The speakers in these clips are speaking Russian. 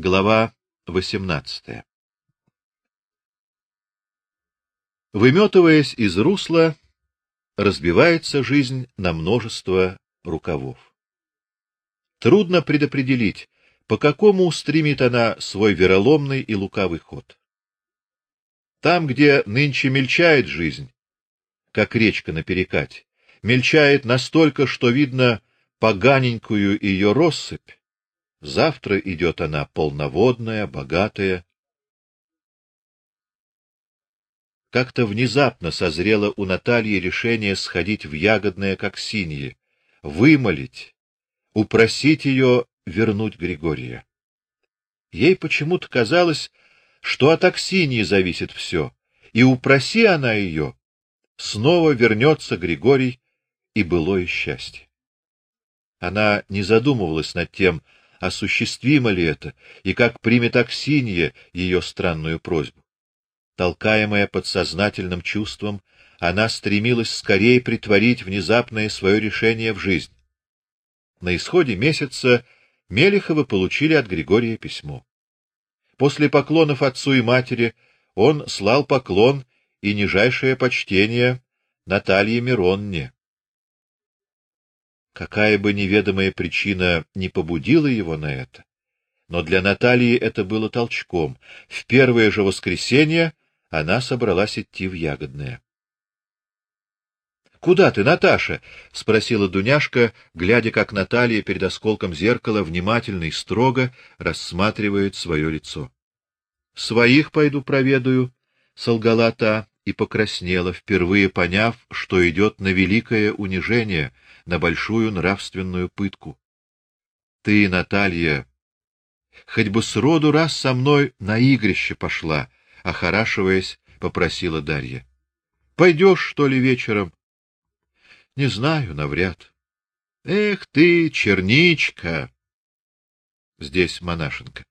Глава 18. Выметываясь из русла, разбивается жизнь на множество рукавов. Трудно предопределить, по какому устремит она свой вероломный и лукавый ход. Там, где нынче мельчает жизнь, как речка на перекате, мельчает настолько, что видно поганенькую ее россыпь, Завтра идет она полноводная, богатая. Как-то внезапно созрело у Натальи решение сходить в ягодное, как синие, вымолить, упросить ее вернуть Григория. Ей почему-то казалось, что от Аксиньи зависит все, и упроси она ее, снова вернется Григорий и былое счастье. Она не задумывалась над тем, осуществимо ли это и как примет Аксинья ее странную просьбу. Толкаемая подсознательным чувством, она стремилась скорее притворить внезапное свое решение в жизнь. На исходе месяца Мелиховы получили от Григория письмо. После поклонов отцу и матери он слал поклон и нижайшее почтение Наталье Миронне. Какая бы неведомая причина не побудила его на это, но для Натальи это было толчком. В первое же воскресенье она собралась идти в Ягодное. Куда ты, Наташа? спросила Дуняшка, глядя, как Наталья перед осколком зеркала внимательно и строго рассматривает свое лицо. Своих пойду проведаю, солгала та и покраснела, впервые поняв, что идет на великое унижение, на большую нравственную пытку. Ты, Наталья, хоть бы с роду раз со мной на игрище пошла, охорашиваясь, попросила Дарья. Пойдешь, что ли, вечером? Не знаю, навряд. Эх ты, черничка. Здесь монашенка.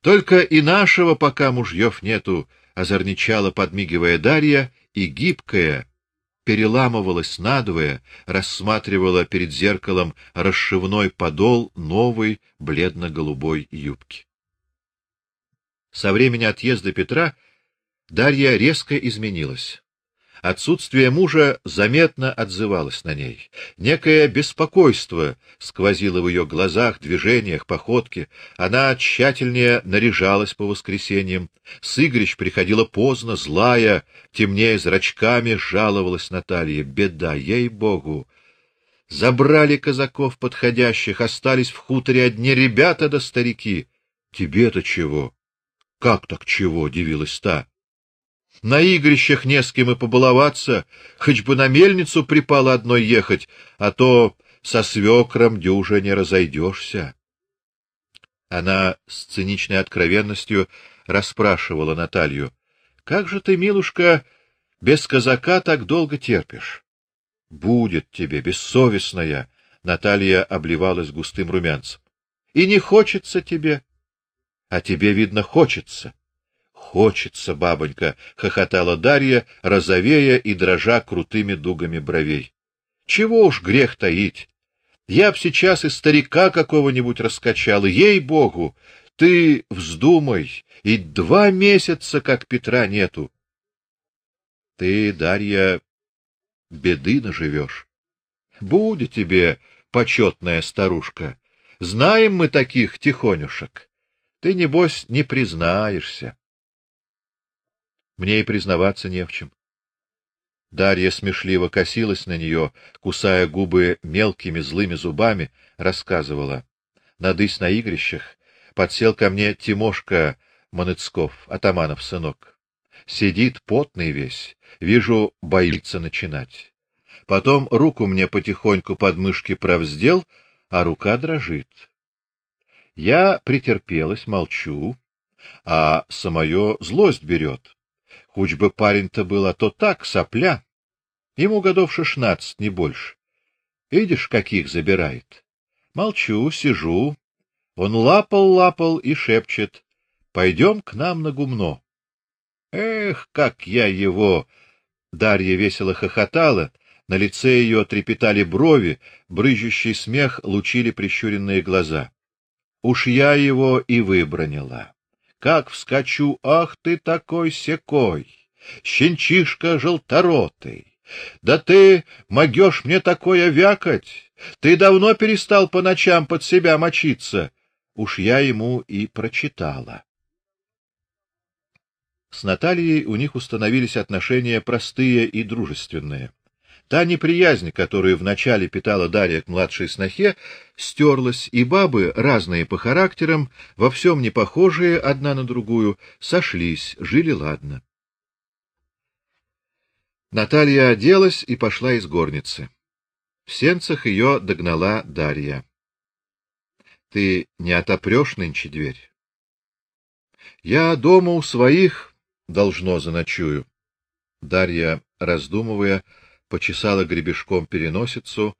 Только и нашего пока мужьев нету, озорничала, подмигивая Дарья, и гибкая, переламывалась надвое, рассматривала перед зеркалом расшивной подол новой бледно-голубой юбки. Со времени отъезда Петра Дарья резко изменилась. Отсутствие мужа заметно отзывалось на ней. Некое беспокойство сквозило в ее глазах, движениях, походке. Она тщательнее наряжалась по воскресеньям. Сыгрич приходила поздно, злая, темнее зрачками, жаловалась Наталья: "Беда, ей-богу! Забрали казаков подходящих, остались в хуторе одни ребята да старики. Тебе-то чего? Как так чего?" дивилась та. На игрищах не с кем и побаловаться, хоть бы на мельницу припало одной ехать, а то со свекром дюже не разойдешься. Она с циничной откровенностью расспрашивала Наталью: "Как же ты, милушка, без казака так долго терпишь? Будет тебе бессовестная". Наталья обливалась густым румянцем. "И не хочется тебе, а тебе видно хочется". Хочется, бабонька, хохотала Дарья, розовея и дрожа крутыми дугами бровей. Чего уж грех таить? Я б сейчас и старика какого-нибудь раскачала, ей-богу. Ты вздумай, и два месяца как Петра нету. Ты, Дарья, беды наживешь. Будет тебе, почетная старушка. Знаем мы таких тихонюшек. Ты небось не признаешься. Мне и признаваться не в чем. Дарья смешливо косилась на нее, кусая губы мелкими злыми зубами, рассказывала: "Надысь на игрищах, подсел ко мне Тимошка Манецков, атаманов сынок. Сидит потный весь, вижу, боится начинать. Потом руку мне потихоньку под мышки провздел, а рука дрожит. Я претерпелась, молчу, а самое злость берет. Хоть бы парень-то был, а то так, сопля. Ему годов шестнадцать, не больше. Видишь, каких забирает. Молчу, сижу. Он лапал-лапал и шепчет: "Пойдем к нам на гумно". Эх, как я его! Дарья весело хохотала, на лице ее трепетали брови, брызжущий смех лучили прищуренные глаза. Уж я его и выбронила. Как вскочу, ах ты такой секой, щенчишка желторотый. Да ты могешь мне такое вякать? Ты давно перестал по ночам под себя мочиться. Уж я ему и прочитала. С Натальей у них установились отношения простые и дружественные. Та неприязнь, которую вначале питала Дарья к младшей снохе, стерлась, и бабы, разные по характерам, во всем не похожие одна на другую, сошлись, жили ладно. Наталья оделась и пошла из горницы. В сенцах ее догнала Дарья. Ты не отопрешь нынче дверь? Я дома у своих должно заночую. Дарья, раздумывая, почесала гребешком переносицу,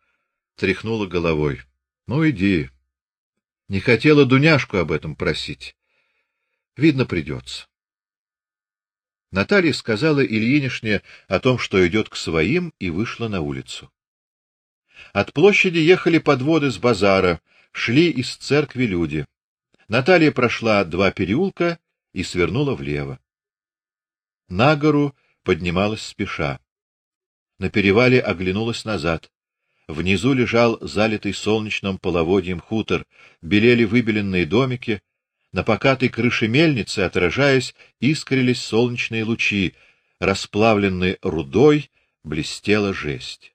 тряхнула головой. Ну иди. Не хотела Дуняшку об этом просить. Видно, придется. Наталья сказала Ильинишне о том, что идет к своим, и вышла на улицу. От площади ехали подводы с базара, шли из церкви люди. Наталья прошла два переулка и свернула влево. На гору поднималась спеша. На перевале оглянулась назад. Внизу лежал залитый солнечным половодьем хутор, белели выбеленные домики, на покатой крыше мельницы, отражаясь, искрились солнечные лучи, расплавленной рудой блестела жесть.